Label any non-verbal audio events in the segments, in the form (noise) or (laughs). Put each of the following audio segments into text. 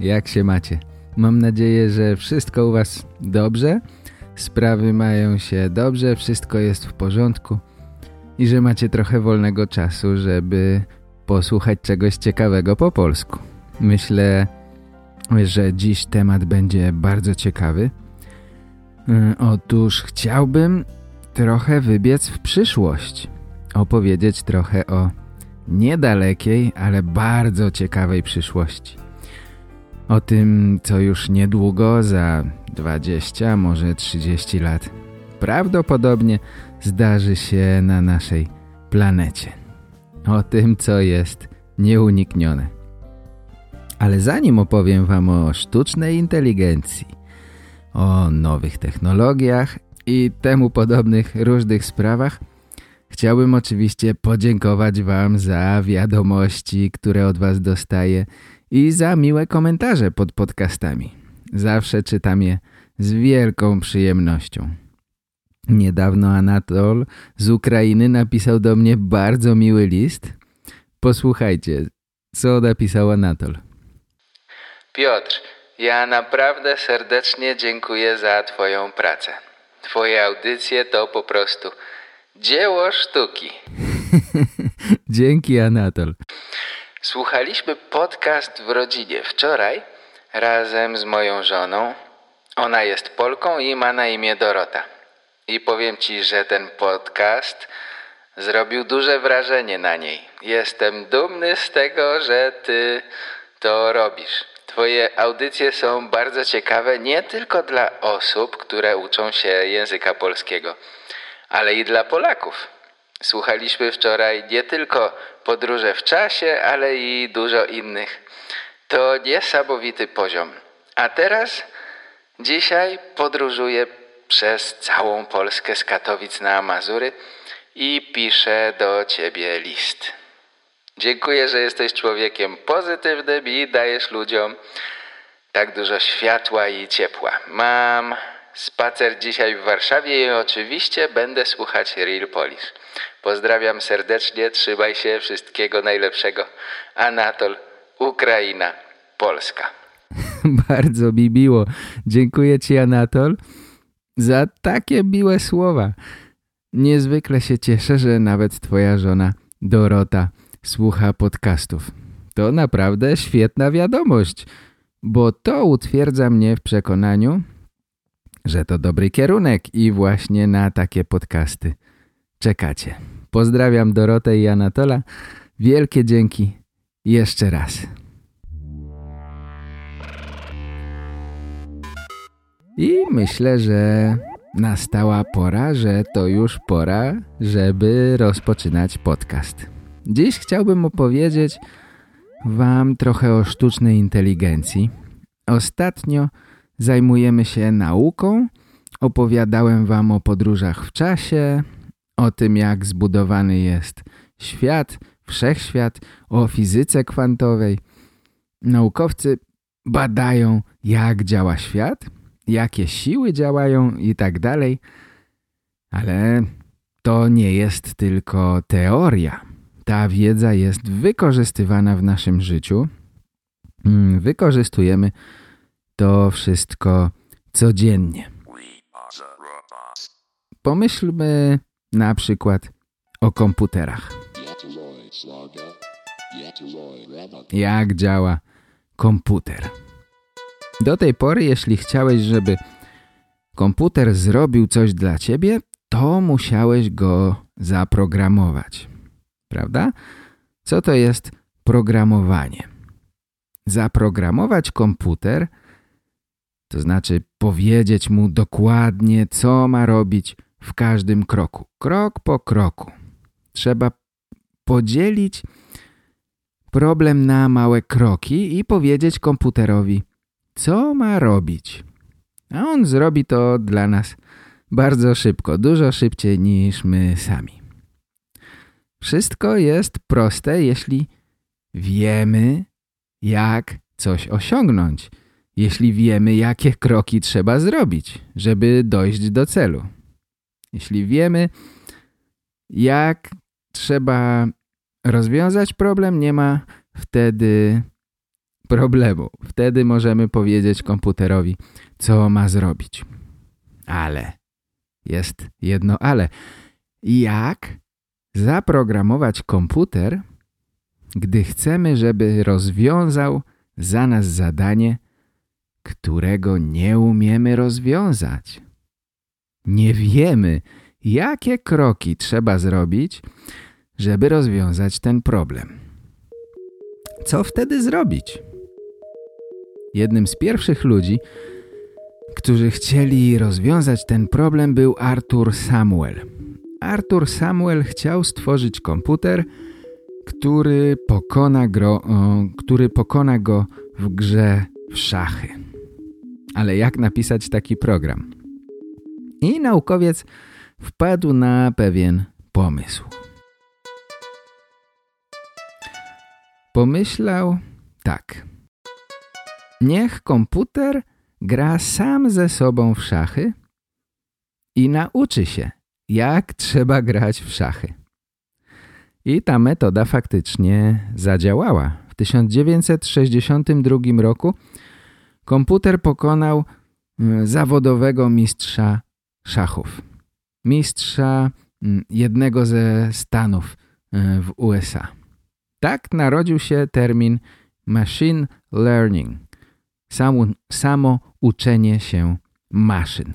Jak się macie? Mam nadzieję, że wszystko u was dobrze, sprawy mają się dobrze, wszystko jest w porządku i że macie trochę wolnego czasu, żeby posłuchać czegoś ciekawego po polsku. Myślę, że dziś temat będzie bardzo ciekawy. E, otóż chciałbym trochę wybiec w przyszłość. Opowiedzieć trochę o niedalekiej, ale bardzo ciekawej przyszłości. O tym, co już niedługo, za 20, może 30 lat, prawdopodobnie zdarzy się na naszej planecie. O tym, co jest nieuniknione. Ale zanim opowiem Wam o sztucznej inteligencji, o nowych technologiach i temu podobnych różnych sprawach, chciałbym oczywiście podziękować Wam za wiadomości, które od Was dostaję i za miłe komentarze pod podcastami. Zawsze czytam je z wielką przyjemnością. Niedawno Anatol z Ukrainy napisał do mnie bardzo miły list. Posłuchajcie, co napisał Anatol. Piotr, ja naprawdę serdecznie dziękuję za Twoją pracę. Twoje audycje to po prostu dzieło sztuki. (laughs) Dzięki Anatol. Słuchaliśmy podcast w rodzinie wczoraj razem z moją żoną. Ona jest Polką i ma na imię Dorota. I powiem Ci, że ten podcast zrobił duże wrażenie na niej. Jestem dumny z tego, że Ty to robisz. Twoje audycje są bardzo ciekawe nie tylko dla osób, które uczą się języka polskiego, ale i dla Polaków. Słuchaliśmy wczoraj nie tylko podróże w czasie, ale i dużo innych. To niesamowity poziom. A teraz, dzisiaj podróżuję przez całą Polskę z Katowic na Mazury i piszę do Ciebie list. Dziękuję, że jesteś człowiekiem pozytywnym i dajesz ludziom tak dużo światła i ciepła. Mam spacer dzisiaj w Warszawie i oczywiście będę słuchać Real Polish. Pozdrawiam serdecznie, trzymaj się, wszystkiego najlepszego. Anatol, Ukraina, Polska. (laughs) Bardzo mi miło. Dziękuję Ci Anatol za takie miłe słowa. Niezwykle się cieszę, że nawet Twoja żona Dorota słucha podcastów. To naprawdę świetna wiadomość, bo to utwierdza mnie w przekonaniu, że to dobry kierunek i właśnie na takie podcasty czekacie. Pozdrawiam Dorotę i Anatola. Wielkie dzięki jeszcze raz. I myślę, że nastała pora, że to już pora, żeby rozpoczynać podcast. Dziś chciałbym opowiedzieć Wam trochę o sztucznej inteligencji. Ostatnio zajmujemy się nauką, opowiadałem Wam o podróżach w czasie, o tym jak zbudowany jest świat, wszechświat, o fizyce kwantowej. Naukowcy badają jak działa świat, jakie siły działają i tak dalej, ale to nie jest tylko teoria. Ta wiedza jest wykorzystywana w naszym życiu. Mm, wykorzystujemy to wszystko codziennie. Pomyślmy na przykład o komputerach. Jak działa komputer? Do tej pory, jeśli chciałeś, żeby komputer zrobił coś dla ciebie, to musiałeś go zaprogramować. Prawda? Co to jest programowanie? Zaprogramować komputer to znaczy powiedzieć mu dokładnie, co ma robić w każdym kroku. Krok po kroku. Trzeba podzielić problem na małe kroki i powiedzieć komputerowi, co ma robić. A on zrobi to dla nas bardzo szybko, dużo szybciej niż my sami. Wszystko jest proste, jeśli wiemy, jak coś osiągnąć. Jeśli wiemy, jakie kroki trzeba zrobić, żeby dojść do celu. Jeśli wiemy, jak trzeba rozwiązać problem, nie ma wtedy problemu. Wtedy możemy powiedzieć komputerowi, co ma zrobić. Ale, jest jedno ale. Jak zaprogramować komputer, gdy chcemy, żeby rozwiązał za nas zadanie, którego nie umiemy rozwiązać? Nie wiemy, jakie kroki trzeba zrobić, żeby rozwiązać ten problem. Co wtedy zrobić? Jednym z pierwszych ludzi, którzy chcieli rozwiązać ten problem był Arthur Samuel. Arthur Samuel chciał stworzyć komputer, który pokona, gro, który pokona go w grze w szachy. Ale jak napisać taki program? I naukowiec wpadł na pewien pomysł. Pomyślał tak. Niech komputer gra sam ze sobą w szachy i nauczy się, jak trzeba grać w szachy. I ta metoda faktycznie zadziałała. W 1962 roku komputer pokonał mm, zawodowego mistrza szachów. Mistrza mm, jednego ze stanów y, w USA. Tak narodził się termin machine learning. Samo, samo uczenie się maszyn.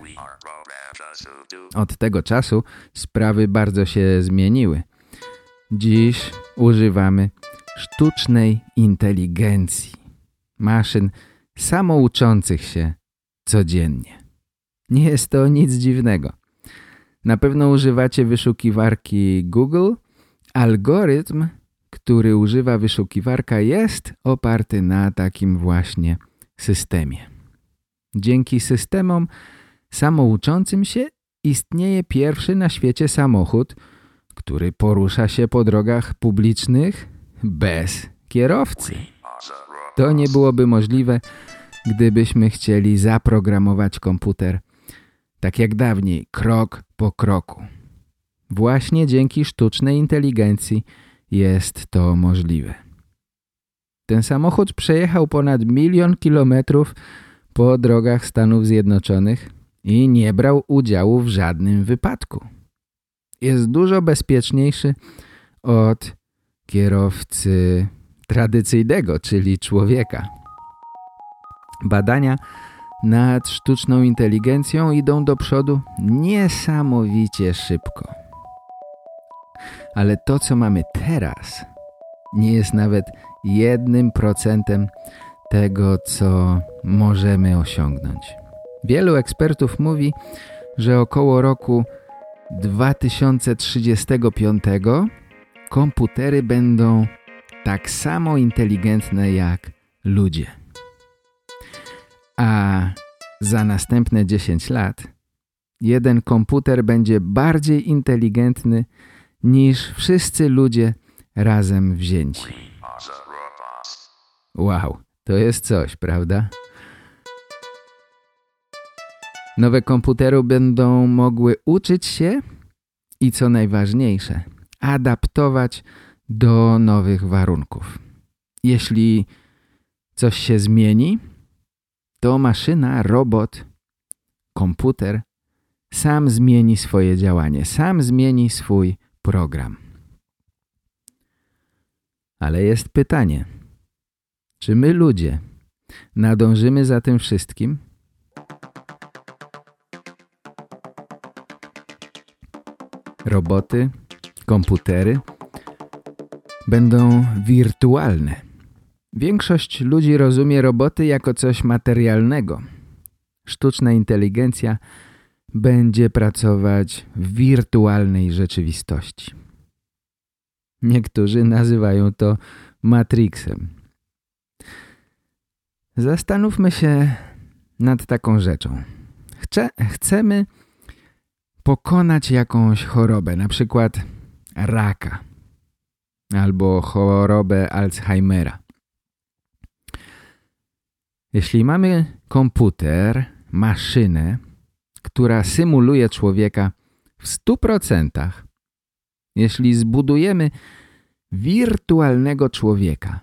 Od tego czasu sprawy bardzo się zmieniły. Dziś używamy sztucznej inteligencji. Maszyn samouczących się codziennie. Nie jest to nic dziwnego. Na pewno używacie wyszukiwarki Google. Algorytm, który używa wyszukiwarka jest oparty na takim właśnie systemie. Dzięki systemom samouczącym się istnieje pierwszy na świecie samochód, który porusza się po drogach publicznych bez kierowcy. To nie byłoby możliwe, gdybyśmy chcieli zaprogramować komputer tak jak dawniej, krok po kroku. Właśnie dzięki sztucznej inteligencji jest to możliwe. Ten samochód przejechał ponad milion kilometrów po drogach Stanów Zjednoczonych i nie brał udziału w żadnym wypadku. Jest dużo bezpieczniejszy od kierowcy tradycyjnego, czyli człowieka. Badania nad sztuczną inteligencją idą do przodu niesamowicie szybko. Ale to, co mamy teraz, nie jest nawet jednym procentem tego, co możemy osiągnąć. Wielu ekspertów mówi, że około roku 2035 komputery będą tak samo inteligentne jak ludzie. A za następne 10 lat jeden komputer będzie bardziej inteligentny niż wszyscy ludzie razem wzięci. Wow, to jest coś, prawda? Nowe komputery będą mogły uczyć się i co najważniejsze, adaptować do nowych warunków. Jeśli coś się zmieni, to maszyna, robot, komputer sam zmieni swoje działanie, sam zmieni swój program. Ale jest pytanie, czy my ludzie nadążymy za tym wszystkim? Roboty, komputery będą wirtualne. Większość ludzi rozumie roboty jako coś materialnego. Sztuczna inteligencja będzie pracować w wirtualnej rzeczywistości. Niektórzy nazywają to Matrixem. Zastanówmy się nad taką rzeczą. Chce, chcemy pokonać jakąś chorobę, na przykład raka albo chorobę Alzheimera. Jeśli mamy komputer, maszynę, która symuluje człowieka w 100%, jeśli zbudujemy wirtualnego człowieka,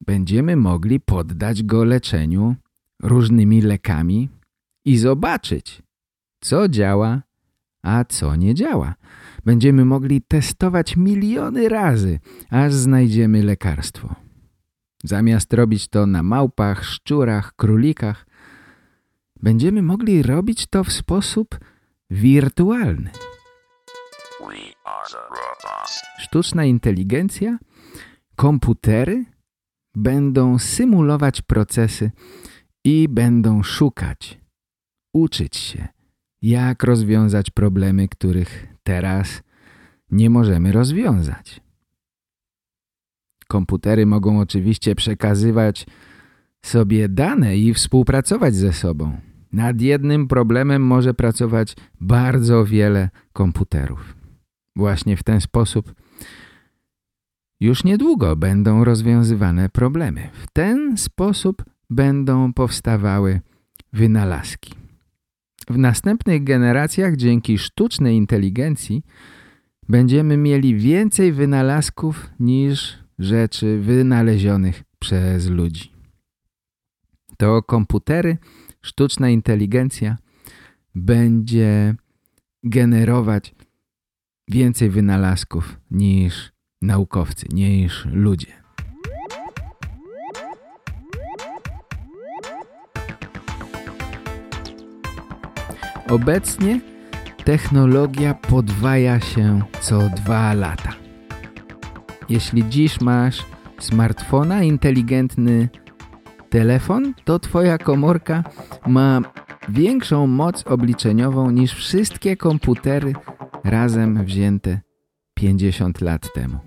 będziemy mogli poddać go leczeniu różnymi lekami i zobaczyć, co działa, a co nie działa. Będziemy mogli testować miliony razy, aż znajdziemy lekarstwo. Zamiast robić to na małpach, szczurach, królikach, będziemy mogli robić to w sposób wirtualny. Sztuczna inteligencja, komputery będą symulować procesy i będą szukać, uczyć się, jak rozwiązać problemy, których teraz nie możemy rozwiązać. Komputery mogą oczywiście przekazywać sobie dane i współpracować ze sobą. Nad jednym problemem może pracować bardzo wiele komputerów. Właśnie w ten sposób już niedługo będą rozwiązywane problemy. W ten sposób będą powstawały wynalazki. W następnych generacjach dzięki sztucznej inteligencji będziemy mieli więcej wynalazków niż rzeczy wynalezionych przez ludzi. To komputery, sztuczna inteligencja będzie generować więcej wynalazków niż naukowcy, niż ludzie. Obecnie technologia podwaja się co dwa lata. Jeśli dziś masz smartfona, inteligentny telefon, to twoja komórka ma większą moc obliczeniową niż wszystkie komputery razem wzięte 50 lat temu.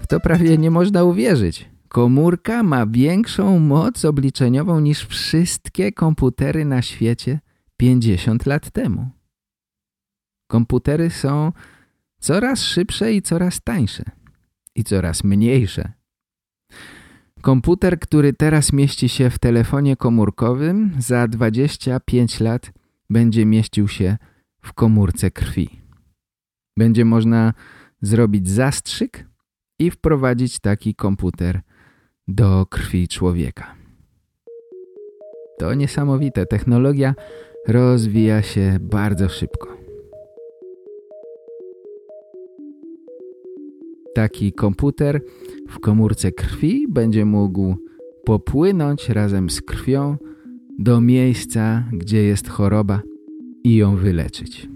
W to prawie nie można uwierzyć. Komórka ma większą moc obliczeniową niż wszystkie komputery na świecie 50 lat temu. Komputery są coraz szybsze i coraz tańsze i coraz mniejsze. Komputer, który teraz mieści się w telefonie komórkowym, za 25 lat będzie mieścił się w komórce krwi. Będzie można zrobić zastrzyk i wprowadzić taki komputer do krwi człowieka. To niesamowite. Technologia rozwija się bardzo szybko. Taki komputer w komórce krwi będzie mógł popłynąć razem z krwią do miejsca, gdzie jest choroba i ją wyleczyć.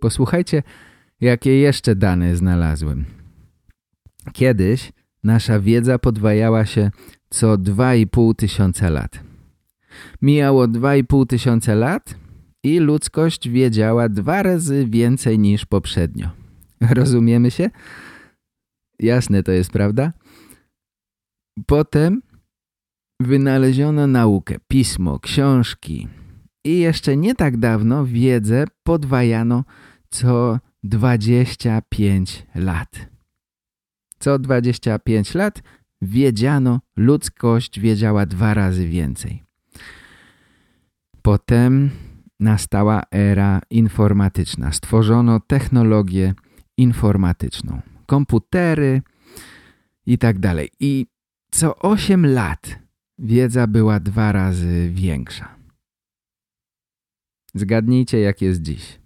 Posłuchajcie, jakie jeszcze dane znalazłem. Kiedyś nasza wiedza podwajała się co 2,5 tysiąca lat. Mijało 2,5 tysiąca lat i ludzkość wiedziała dwa razy więcej niż poprzednio. (laughs) Rozumiemy się? Jasne to jest, prawda? Potem wynaleziono naukę, pismo, książki i jeszcze nie tak dawno wiedzę podwajano co 25 lat. Co 25 lat wiedziano, ludzkość wiedziała dwa razy więcej. Potem nastała era informatyczna. Stworzono technologię informatyczną, komputery i tak dalej. I co 8 lat wiedza była dwa razy większa. Zgadnijcie, jak jest dziś.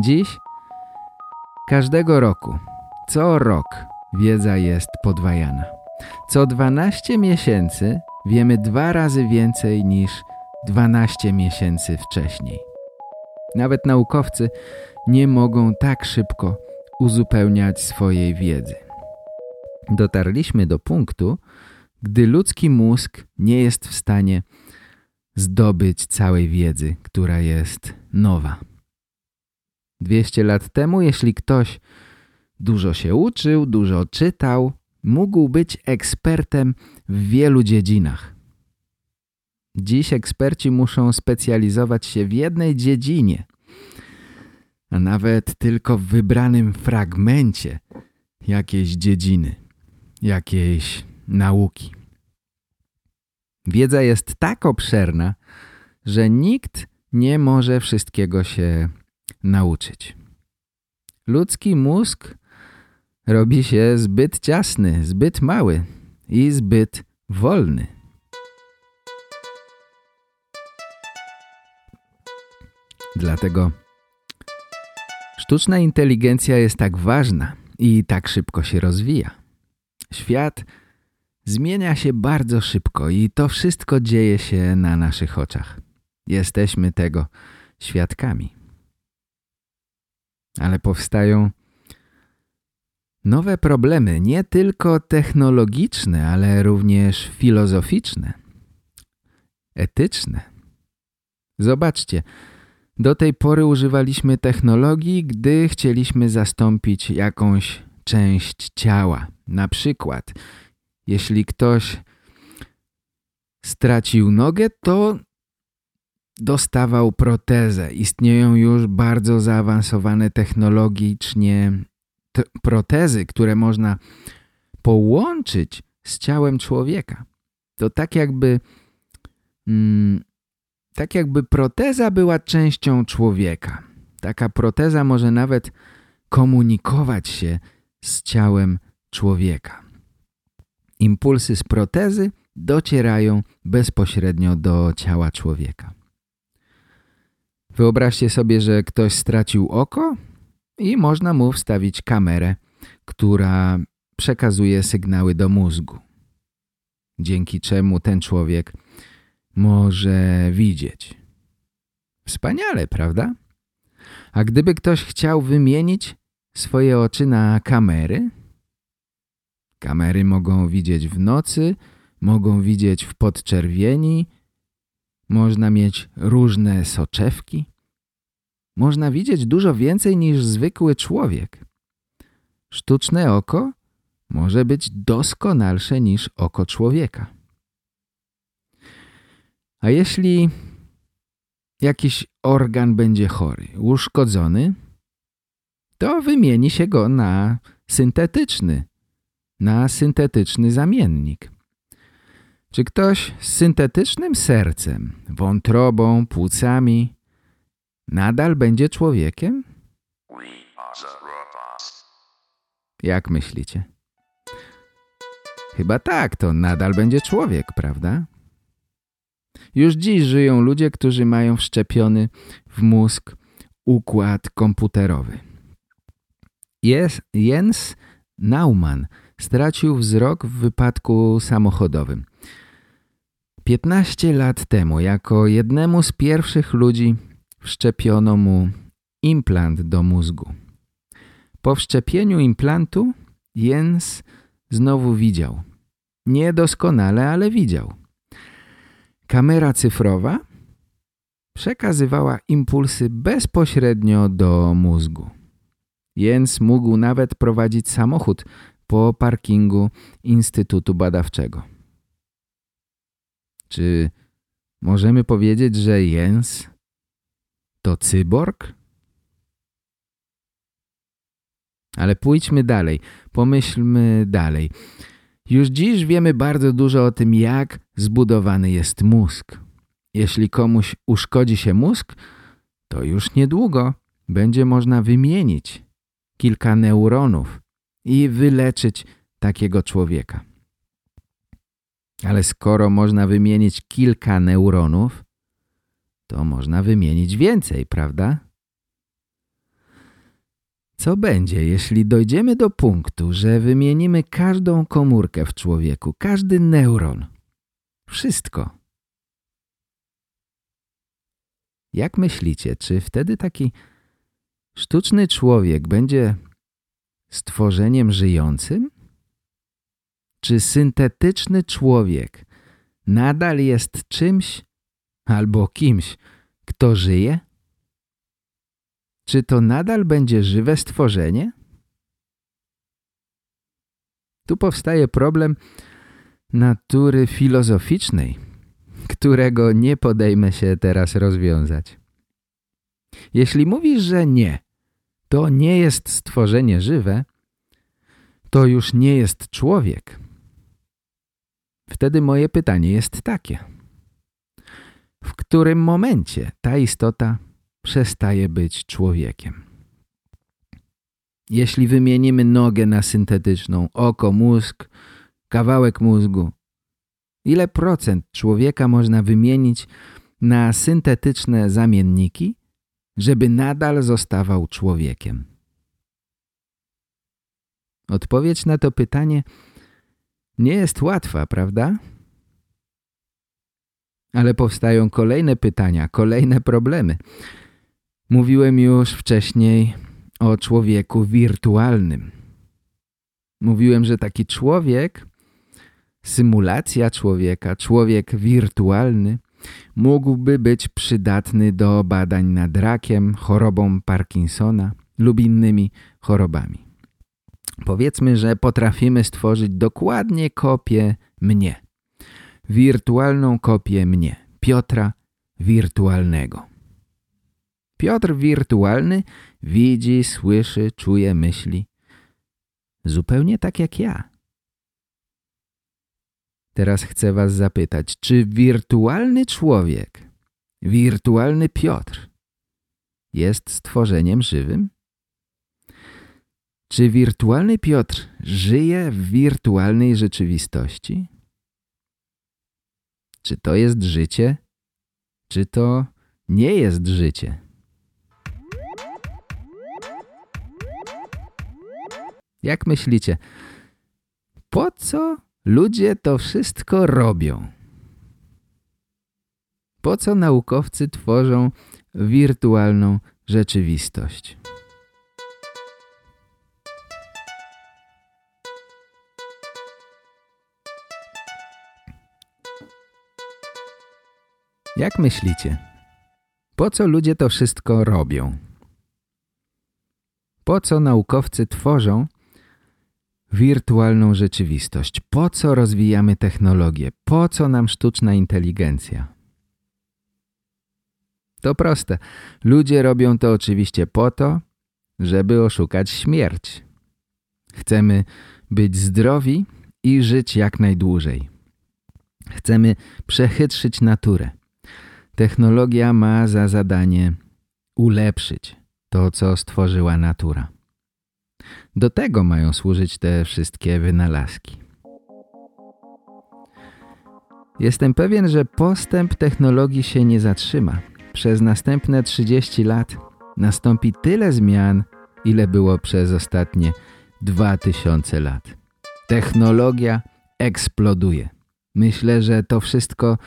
Dziś, każdego roku, co rok wiedza jest podwajana. Co 12 miesięcy wiemy dwa razy więcej niż 12 miesięcy wcześniej. Nawet naukowcy nie mogą tak szybko uzupełniać swojej wiedzy. Dotarliśmy do punktu, gdy ludzki mózg nie jest w stanie zdobyć całej wiedzy, która jest nowa. 200 lat temu, jeśli ktoś dużo się uczył, dużo czytał, mógł być ekspertem w wielu dziedzinach. Dziś eksperci muszą specjalizować się w jednej dziedzinie, a nawet tylko w wybranym fragmencie jakiejś dziedziny, jakiejś nauki. Wiedza jest tak obszerna, że nikt nie może wszystkiego się nauczyć. Ludzki mózg robi się zbyt ciasny, zbyt mały i zbyt wolny. Dlatego sztuczna inteligencja jest tak ważna i tak szybko się rozwija. Świat zmienia się bardzo szybko i to wszystko dzieje się na naszych oczach. Jesteśmy tego świadkami. Ale powstają nowe problemy, nie tylko technologiczne, ale również filozoficzne, etyczne. Zobaczcie, do tej pory używaliśmy technologii, gdy chcieliśmy zastąpić jakąś część ciała. Na przykład, jeśli ktoś stracił nogę, to dostawał protezę. Istnieją już bardzo zaawansowane technologicznie protezy, które można połączyć z ciałem człowieka. To tak jakby mm, tak jakby proteza była częścią człowieka. Taka proteza może nawet komunikować się z ciałem człowieka. Impulsy z protezy docierają bezpośrednio do ciała człowieka. Wyobraźcie sobie, że ktoś stracił oko i można mu wstawić kamerę, która przekazuje sygnały do mózgu. Dzięki czemu ten człowiek może widzieć. Wspaniale, prawda? A gdyby ktoś chciał wymienić swoje oczy na kamery? Kamery mogą widzieć w nocy, mogą widzieć w podczerwieni, można mieć różne soczewki. Można widzieć dużo więcej niż zwykły człowiek. Sztuczne oko może być doskonalsze niż oko człowieka. A jeśli jakiś organ będzie chory, uszkodzony, to wymieni się go na syntetyczny, na syntetyczny zamiennik. Czy ktoś z syntetycznym sercem, wątrobą, płucami nadal będzie człowiekiem? Jak myślicie? Chyba tak, to nadal będzie człowiek, prawda? Już dziś żyją ludzie, którzy mają wszczepiony w mózg układ komputerowy. Jens Naumann stracił wzrok w wypadku samochodowym. 15 lat temu jako jednemu z pierwszych ludzi wszczepiono mu implant do mózgu. Po wszczepieniu implantu Jens znowu widział. Niedoskonale, ale widział. Kamera cyfrowa przekazywała impulsy bezpośrednio do mózgu. Jens mógł nawet prowadzić samochód po parkingu Instytutu Badawczego. Czy możemy powiedzieć, że Jens to cyborg? Ale pójdźmy dalej, pomyślmy dalej. Już dziś wiemy bardzo dużo o tym, jak zbudowany jest mózg. Jeśli komuś uszkodzi się mózg, to już niedługo będzie można wymienić kilka neuronów i wyleczyć takiego człowieka. Ale skoro można wymienić kilka neuronów, to można wymienić więcej, prawda? Co będzie, jeśli dojdziemy do punktu, że wymienimy każdą komórkę w człowieku, każdy neuron, wszystko? Jak myślicie, czy wtedy taki sztuczny człowiek będzie stworzeniem żyjącym? Czy syntetyczny człowiek nadal jest czymś albo kimś, kto żyje? czy to nadal będzie żywe stworzenie? Tu powstaje problem natury filozoficznej, którego nie podejmę się teraz rozwiązać. Jeśli mówisz, że nie, to nie jest stworzenie żywe, to już nie jest człowiek. Wtedy moje pytanie jest takie. W którym momencie ta istota przestaje być człowiekiem? Jeśli wymienimy nogę na syntetyczną, oko, mózg, kawałek mózgu, ile procent człowieka można wymienić na syntetyczne zamienniki, żeby nadal zostawał człowiekiem? Odpowiedź na to pytanie nie jest łatwa, prawda? Ale powstają kolejne pytania, kolejne problemy. Mówiłem już wcześniej o człowieku wirtualnym. Mówiłem, że taki człowiek, symulacja człowieka, człowiek wirtualny, mógłby być przydatny do badań nad rakiem, chorobą Parkinsona lub innymi chorobami. Powiedzmy, że potrafimy stworzyć dokładnie kopię mnie. Wirtualną kopię mnie. Piotra wirtualnego. Piotr wirtualny widzi, słyszy, czuje, myśli. Zupełnie tak jak ja. Teraz chcę was zapytać, czy wirtualny człowiek, wirtualny Piotr jest stworzeniem żywym? Czy wirtualny Piotr żyje w wirtualnej rzeczywistości? Czy to jest życie? Czy to nie jest życie? Jak myślicie, po co ludzie to wszystko robią? Po co naukowcy tworzą wirtualną rzeczywistość? Jak myślicie? Po co ludzie to wszystko robią? Po co naukowcy tworzą wirtualną rzeczywistość? Po co rozwijamy technologię? Po co nam sztuczna inteligencja? To proste. Ludzie robią to oczywiście po to, żeby oszukać śmierć. Chcemy być zdrowi i żyć jak najdłużej. Chcemy przechytrzyć naturę. Technologia ma za zadanie ulepszyć to, co stworzyła natura. Do tego mają służyć te wszystkie wynalazki. Jestem pewien, że postęp technologii się nie zatrzyma. Przez następne 30 lat nastąpi tyle zmian, ile było przez ostatnie 2000 lat. Technologia eksploduje. Myślę, że to wszystko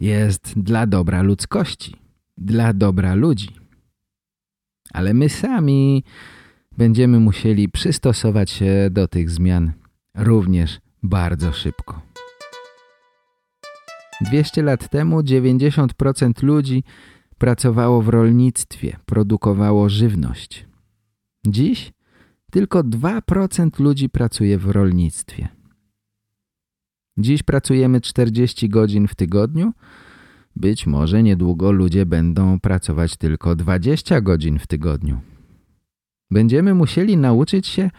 jest dla dobra ludzkości, dla dobra ludzi. Ale my sami będziemy musieli przystosować się do tych zmian również bardzo szybko. 200 lat temu 90% ludzi pracowało w rolnictwie, produkowało żywność. Dziś tylko 2% ludzi pracuje w rolnictwie. Dziś pracujemy 40 godzin w tygodniu. Być może niedługo ludzie będą pracować tylko 20 godzin w tygodniu. Będziemy musieli nauczyć się,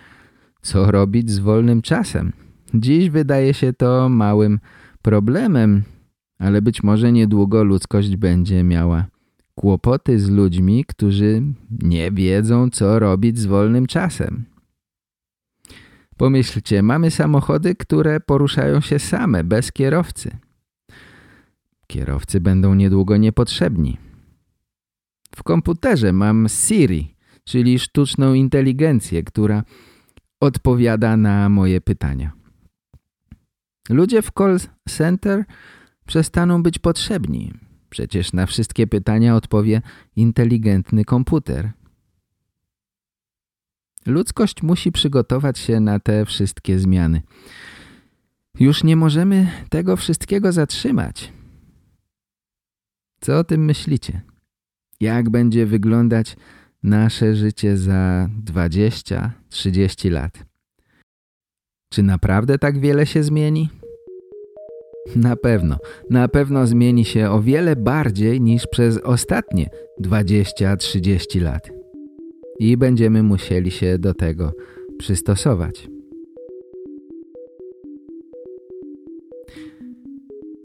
co robić z wolnym czasem. Dziś wydaje się to małym problemem, ale być może niedługo ludzkość będzie miała kłopoty z ludźmi, którzy nie wiedzą, co robić z wolnym czasem. Pomyślcie, mamy samochody, które poruszają się same, bez kierowcy. Kierowcy będą niedługo niepotrzebni. W komputerze mam Siri, czyli sztuczną inteligencję, która odpowiada na moje pytania. Ludzie w call center przestaną być potrzebni. Przecież na wszystkie pytania odpowie inteligentny komputer. Ludzkość musi przygotować się na te wszystkie zmiany. Już nie możemy tego wszystkiego zatrzymać. Co o tym myślicie? Jak będzie wyglądać nasze życie za 20-30 lat. Czy naprawdę tak wiele się zmieni? Na pewno, na pewno zmieni się o wiele bardziej niż przez ostatnie 20-30 lat. I będziemy musieli się do tego przystosować.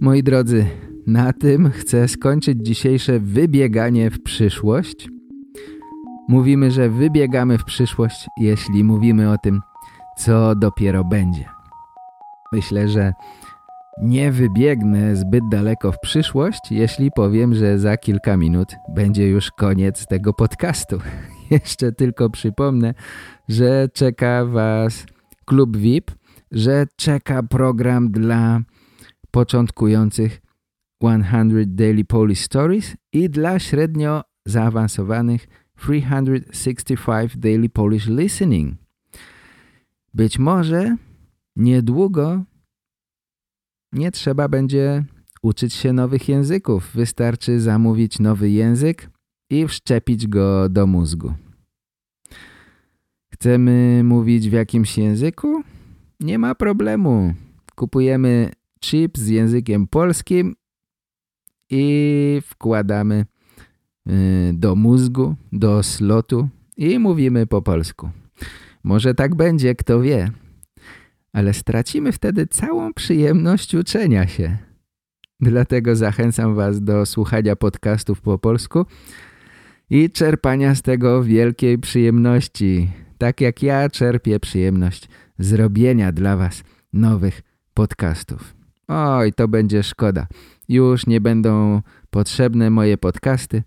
Moi drodzy, na tym chcę skończyć dzisiejsze wybieganie w przyszłość. Mówimy, że wybiegamy w przyszłość, jeśli mówimy o tym, co dopiero będzie. Myślę, że nie wybiegnę zbyt daleko w przyszłość, jeśli powiem, że za kilka minut będzie już koniec tego podcastu. (laughs) Jeszcze tylko przypomnę, że czeka Was klub VIP, że czeka program dla początkujących 100 Daily Polish Stories i dla średnio zaawansowanych 365 Daily Polish Listening. Być może niedługo nie trzeba będzie uczyć się nowych języków. Wystarczy zamówić nowy język i wszczepić go do mózgu. Chcemy mówić w jakimś języku? Nie ma problemu. Kupujemy chip z językiem polskim i wkładamy do mózgu, do slotu i mówimy po polsku. Może tak będzie, kto wie. Ale stracimy wtedy całą przyjemność uczenia się. Dlatego zachęcam Was do słuchania podcastów po polsku i czerpania z tego wielkiej przyjemności. Tak jak ja czerpię przyjemność zrobienia dla Was nowych podcastów. Oj, to będzie szkoda. Już nie będą potrzebne moje podcasty.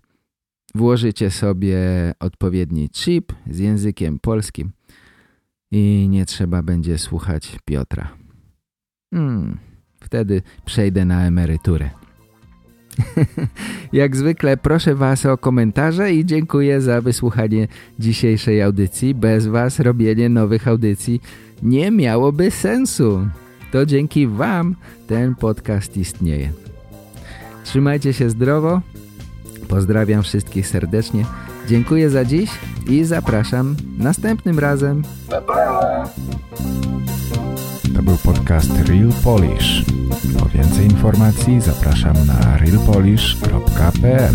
Włożycie sobie odpowiedni chip z językiem polskim i nie trzeba będzie słuchać Piotra. Hmm, wtedy przejdę na emeryturę. (laughs) Jak zwykle proszę Was o komentarze i dziękuję za wysłuchanie dzisiejszej audycji. Bez Was robienie nowych audycji nie miałoby sensu. To dzięki Wam ten podcast istnieje. Trzymajcie się zdrowo. Pozdrawiam wszystkich serdecznie. Dziękuję za dziś i zapraszam następnym razem. To był podcast Real Polish. Po więcej informacji zapraszam na realpolish.pl